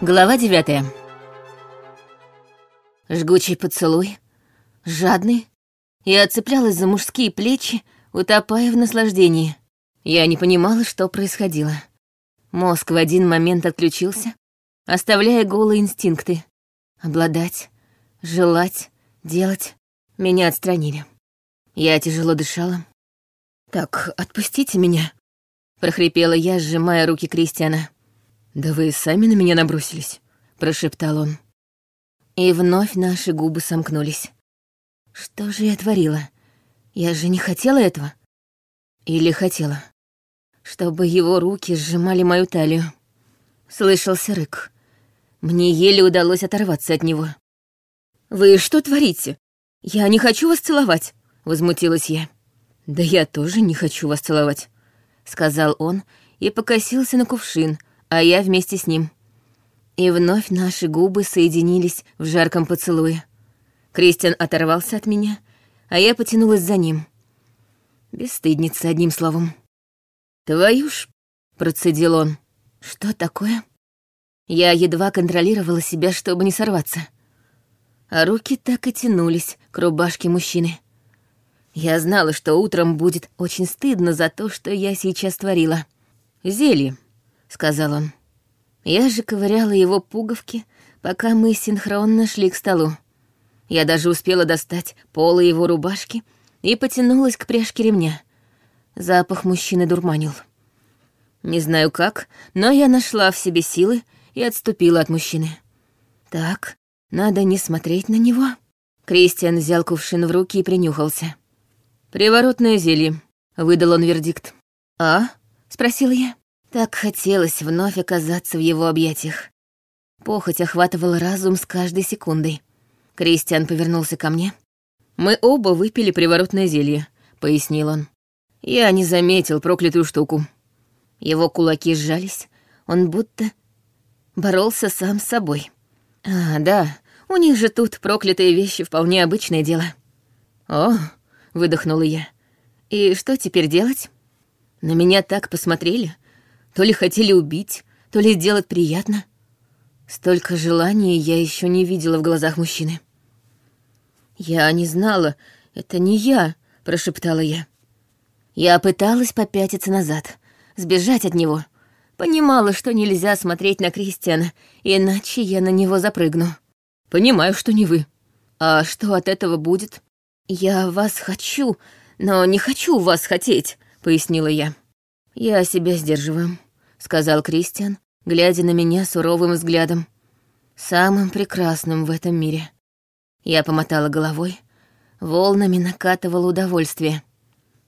Глава девятая. Жгучий поцелуй, жадный. Я цеплялась за мужские плечи, утопая в наслаждении. Я не понимала, что происходило. Мозг в один момент отключился, оставляя голые инстинкты. Обладать, желать, делать. Меня отстранили. Я тяжело дышала. «Так, отпустите меня», — прохрипела я, сжимая руки Кристиана. «Да вы сами на меня набросились», — прошептал он. И вновь наши губы сомкнулись. Что же я творила? Я же не хотела этого. Или хотела? Чтобы его руки сжимали мою талию. Слышался рык. Мне еле удалось оторваться от него. «Вы что творите? Я не хочу вас целовать», — возмутилась я. «Да я тоже не хочу вас целовать», — сказал он и покосился на кувшин, а я вместе с ним. И вновь наши губы соединились в жарком поцелуе. Кристиан оторвался от меня, а я потянулась за ним. Бесстыдница, одним словом. «Твою ж...» — процедил он. «Что такое?» Я едва контролировала себя, чтобы не сорваться. А руки так и тянулись к рубашке мужчины. Я знала, что утром будет очень стыдно за то, что я сейчас творила. «Зелье», — сказал он. Я же ковыряла его пуговки, пока мы синхронно шли к столу. Я даже успела достать полы его рубашки и потянулась к пряжке ремня. Запах мужчины дурманил. Не знаю как, но я нашла в себе силы и отступила от мужчины. Так, надо не смотреть на него. Кристиан взял кувшин в руки и принюхался. «Приворотное зелье», — выдал он вердикт. «А?» — спросила я. Так хотелось вновь оказаться в его объятиях. Похоть охватывала разум с каждой секундой. Кристиан повернулся ко мне. «Мы оба выпили приворотное зелье», — пояснил он. «Я не заметил проклятую штуку». Его кулаки сжались, он будто боролся сам с собой. «А, да, у них же тут проклятые вещи вполне обычное дело». «О», — выдохнула я. «И что теперь делать?» На меня так посмотрели, то ли хотели убить, то ли сделать приятно. Столько желаний я еще не видела в глазах мужчины. «Я не знала, это не я», — прошептала я. Я пыталась попятиться назад, сбежать от него. Понимала, что нельзя смотреть на Кристиана, иначе я на него запрыгну. Понимаю, что не вы. А что от этого будет? Я вас хочу, но не хочу вас хотеть, пояснила я. «Я себя сдерживаю», — сказал Кристиан, глядя на меня суровым взглядом. «Самым прекрасным в этом мире». Я помотала головой. Волнами накатывало удовольствие.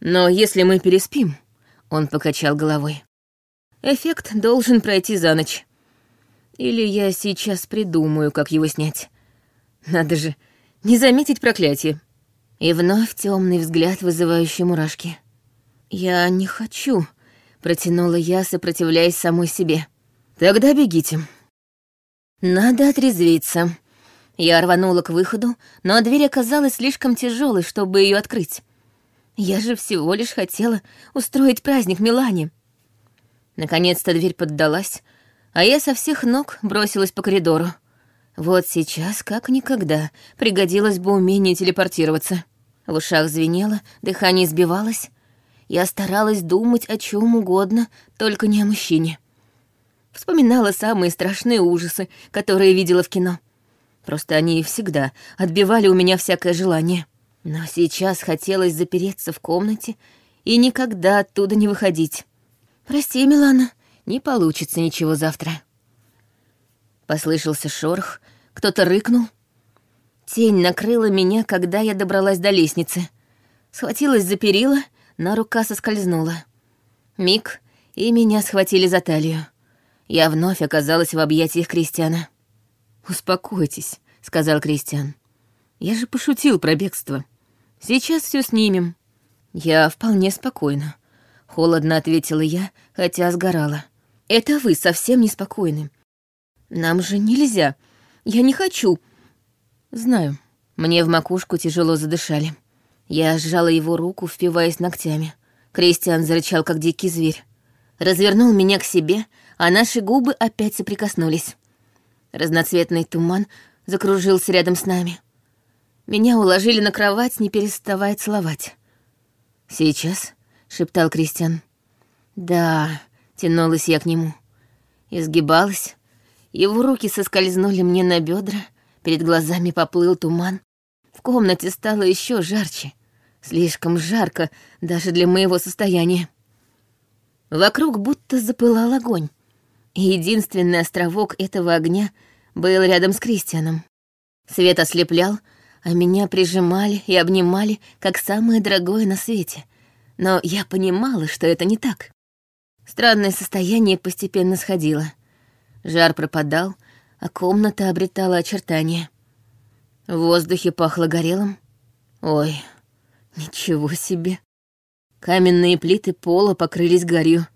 «Но если мы переспим...» — он покачал головой. «Эффект должен пройти за ночь. Или я сейчас придумаю, как его снять. Надо же, не заметить проклятие». И вновь темный взгляд, вызывающий мурашки. «Я не хочу», Протянула я, сопротивляясь самой себе. «Тогда бегите». «Надо отрезвиться». Я рванула к выходу, но дверь оказалась слишком тяжелой, чтобы ее открыть. Я же всего лишь хотела устроить праздник Милане. Наконец-то дверь поддалась, а я со всех ног бросилась по коридору. Вот сейчас, как никогда, пригодилось бы умение телепортироваться. В ушах звенело, дыхание сбивалось, я старалась думать о чем угодно, только не о мужчине. Вспоминала самые страшные ужасы, которые видела в кино. Просто они всегда отбивали у меня всякое желание. Но сейчас хотелось запереться в комнате и никогда оттуда не выходить. «Прости, Милана, не получится ничего завтра». Послышался шорох, кто-то рыкнул. Тень накрыла меня, когда я добралась до лестницы. Схватилась за перила — но рука соскользнула. Миг, и меня схватили за талию. Я вновь оказалась в объятиях Кристиана. «Успокойтесь», — сказал Кристиан. «Я же пошутил про бегство. Сейчас все снимем». «Я вполне спокойна», — холодно ответила я, хотя сгорала. «Это вы совсем неспокойны. Нам же нельзя. Я не хочу». «Знаю». Мне в макушку тяжело задышали. Я сжала его руку, впиваясь ногтями. Кристиан зарычал, как дикий зверь. Развернул меня к себе, а наши губы опять соприкоснулись. Разноцветный туман закружился рядом с нами. Меня уложили на кровать, не переставая целовать. «Сейчас?» — шептал Кристиан. «Да», — тянулась я к нему. Изгибалась. Его руки соскользнули мне на бедра, перед глазами поплыл туман. В комнате стало еще жарче. Слишком жарко даже для моего состояния. Вокруг будто запылал огонь. И единственный островок этого огня был рядом с Кристианом. Свет ослеплял, а меня прижимали и обнимали, как самое дорогое на свете. Но я понимала, что это не так. Странное состояние постепенно сходило. Жар пропадал, а комната обретала очертания. В воздухе пахло горелым. Ой, ничего себе. Каменные плиты пола покрылись гарью.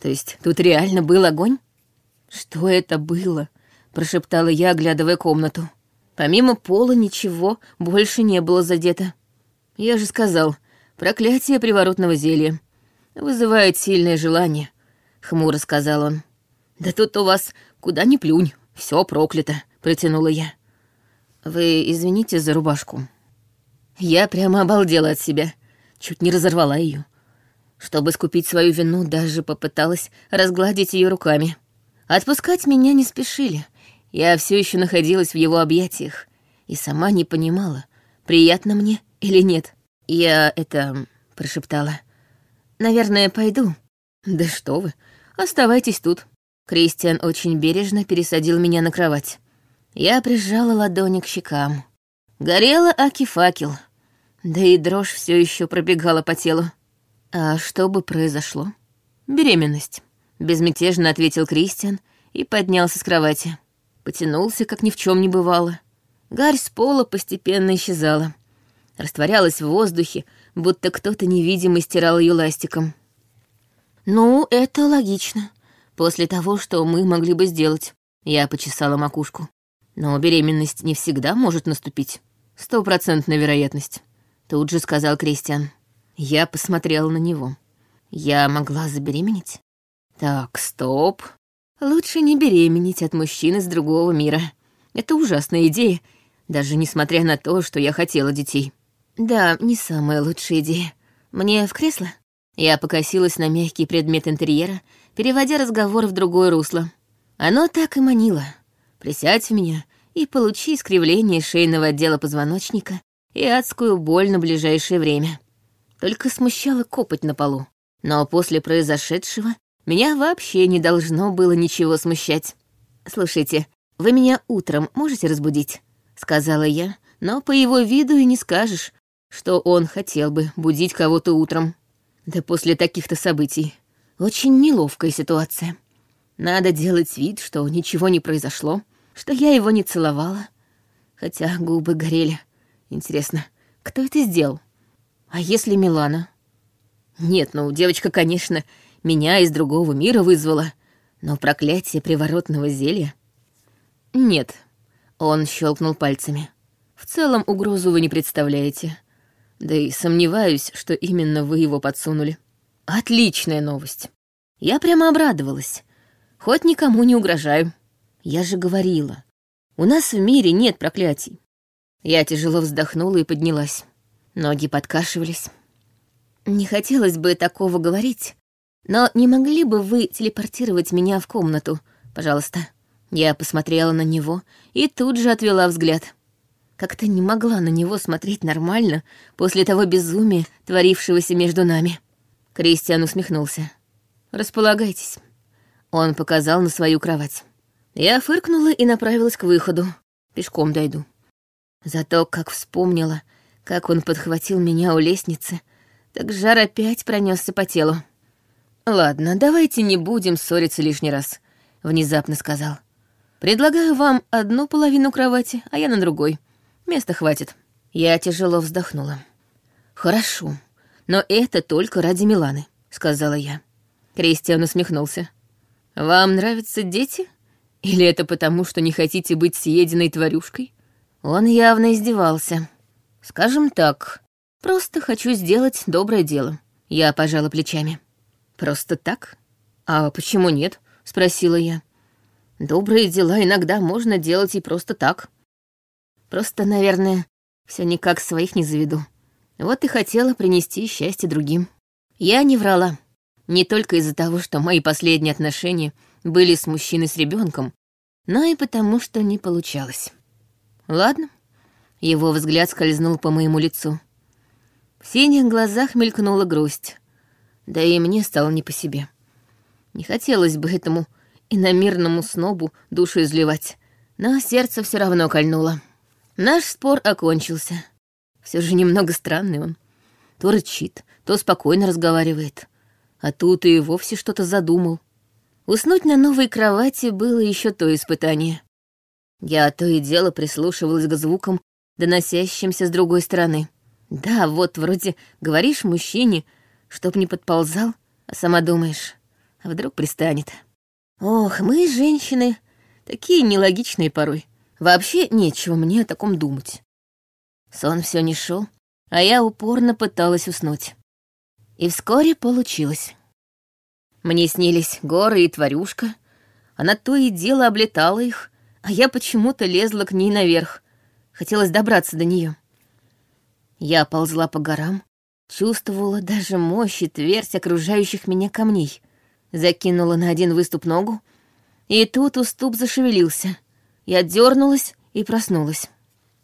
То есть тут реально был огонь? Что это было? Прошептала я, оглядывая комнату. Помимо пола ничего больше не было задето. Я же сказал, проклятие приворотного зелья. Вызывает сильное желание, хмуро сказал он. Да тут у вас куда ни плюнь, все проклято, протянула я. Вы извините за рубашку. Я прямо обалдела от себя чуть не разорвала ее. Чтобы скупить свою вину, даже попыталась разгладить ее руками. Отпускать меня не спешили. Я все еще находилась в его объятиях и сама не понимала, приятно мне или нет. Я это прошептала. Наверное, пойду. Да что вы, оставайтесь тут. Кристиан очень бережно пересадил меня на кровать. Я прижала ладони к щекам. Горела аки-факел — да и дрожь все еще пробегала по телу. А что бы произошло? Беременность. Безмятежно ответил Кристиан и поднялся с кровати. Потянулся, как ни в чем не бывало. Гарь с пола постепенно исчезала. Растворялась в воздухе, будто кто-то невидимый стирал ее ластиком. «Ну, это логично. После того, что мы могли бы сделать». Я почесала макушку. Но беременность не всегда может наступить. Стопроцентная вероятность. Тут же сказал Кристиан. Я посмотрела на него. Я могла забеременеть? Так, стоп. Лучше не беременеть от мужчины с другого мира. Это ужасная идея, даже несмотря на то, что я хотела детей. Да, не самая лучшая идея. Мне в кресло? Я покосилась на мягкий предмет интерьера, переводя разговор в другое русло. Оно так и манило. Присядь в меня и получи искривление шейного отдела позвоночника и адскую боль на ближайшее время. Только смущала копоть на полу. Но после произошедшего меня вообще не должно было ничего смущать. «Слушайте, вы меня утром можете разбудить?» — сказала я, но по его виду и не скажешь, что он хотел бы будить кого-то утром. Да после таких-то событий. Очень неловкая ситуация. Надо делать вид, что ничего не произошло, что я его не целовала, хотя губы горели. Интересно, кто это сделал? А если Милана? Нет, ну, девочка, конечно, меня из другого мира вызвала, но проклятие приворотного зелья... Нет, он щелкнул пальцами. В целом угрозу вы не представляете. Да и сомневаюсь, что именно вы его подсунули. Отличная новость. Я прямо обрадовалась. Хоть никому не угрожаю. Я же говорила, у нас в мире нет проклятий. Я тяжело вздохнула и поднялась. Ноги подкашивались. Не хотелось бы такого говорить, но не могли бы вы телепортировать меня в комнату, пожалуйста? Я посмотрела на него и тут же отвела взгляд. Как-то не могла на него смотреть нормально после того безумия, творившегося между нами. Кристиан усмехнулся. «Располагайтесь». Он показал на свою кровать. Я фыркнула и направилась к выходу. Пешком дойду. Зато как вспомнила, как он подхватил меня у лестницы, так жар опять пронесся по телу. «Ладно, давайте не будем ссориться лишний раз», — внезапно сказал. «Предлагаю вам одну половину кровати, а я на другой. Места хватит». Я тяжело вздохнула. «Хорошо, но это только ради Миланы», — сказала я. Кристиан усмехнулся. «Вам нравятся дети? Или это потому, что не хотите быть съеденной тварюшкой? Он явно издевался. Скажем так, просто хочу сделать доброе дело. Я пожала плечами. Просто так? А почему нет? Спросила я. Добрые дела иногда можно делать и просто так. Просто, наверное, все никак своих не заведу. Вот и хотела принести счастье другим. Я не врала. Не только из-за того, что мои последние отношения были с мужчиной с ребенком, но и потому, что не получалось. Ладно. Его взгляд скользнул по моему лицу. В синих глазах мелькнула грусть. Да и мне стало не по себе. Не хотелось бы этому иномирному снобу душу изливать, но сердце все равно кольнуло. Наш спор окончился. Все же немного странный он. То рычит, то спокойно разговаривает. А тут и вовсе что-то задумал. Уснуть на новой кровати было еще то испытание. Я то и дело прислушивалась к звукам, доносящимся с другой стороны. Да, вот вроде говоришь мужчине, чтоб не подползал, а сама думаешь, а вдруг пристанет. Ох, мы, женщины, такие нелогичные порой. Вообще нечего мне о таком думать. Сон все не шел, а я упорно пыталась уснуть. И вскоре получилось. Мне снились горы и тварюшка. Она то и дело облетала их, а я почему-то лезла к ней наверх. Хотелось добраться до нее. Я ползла по горам, чувствовала даже мощь и твердь окружающих меня камней. Закинула на один выступ ногу, и тут уступ зашевелился. Я дернулась и проснулась.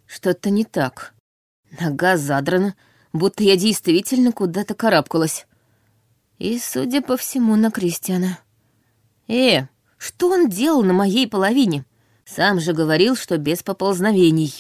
Что-то не так. Нога задрана, будто я действительно куда-то карабкалась. И, судя по всему, на Кристиана. Э, что он делал на моей половине? Сам же говорил, что без поползновений.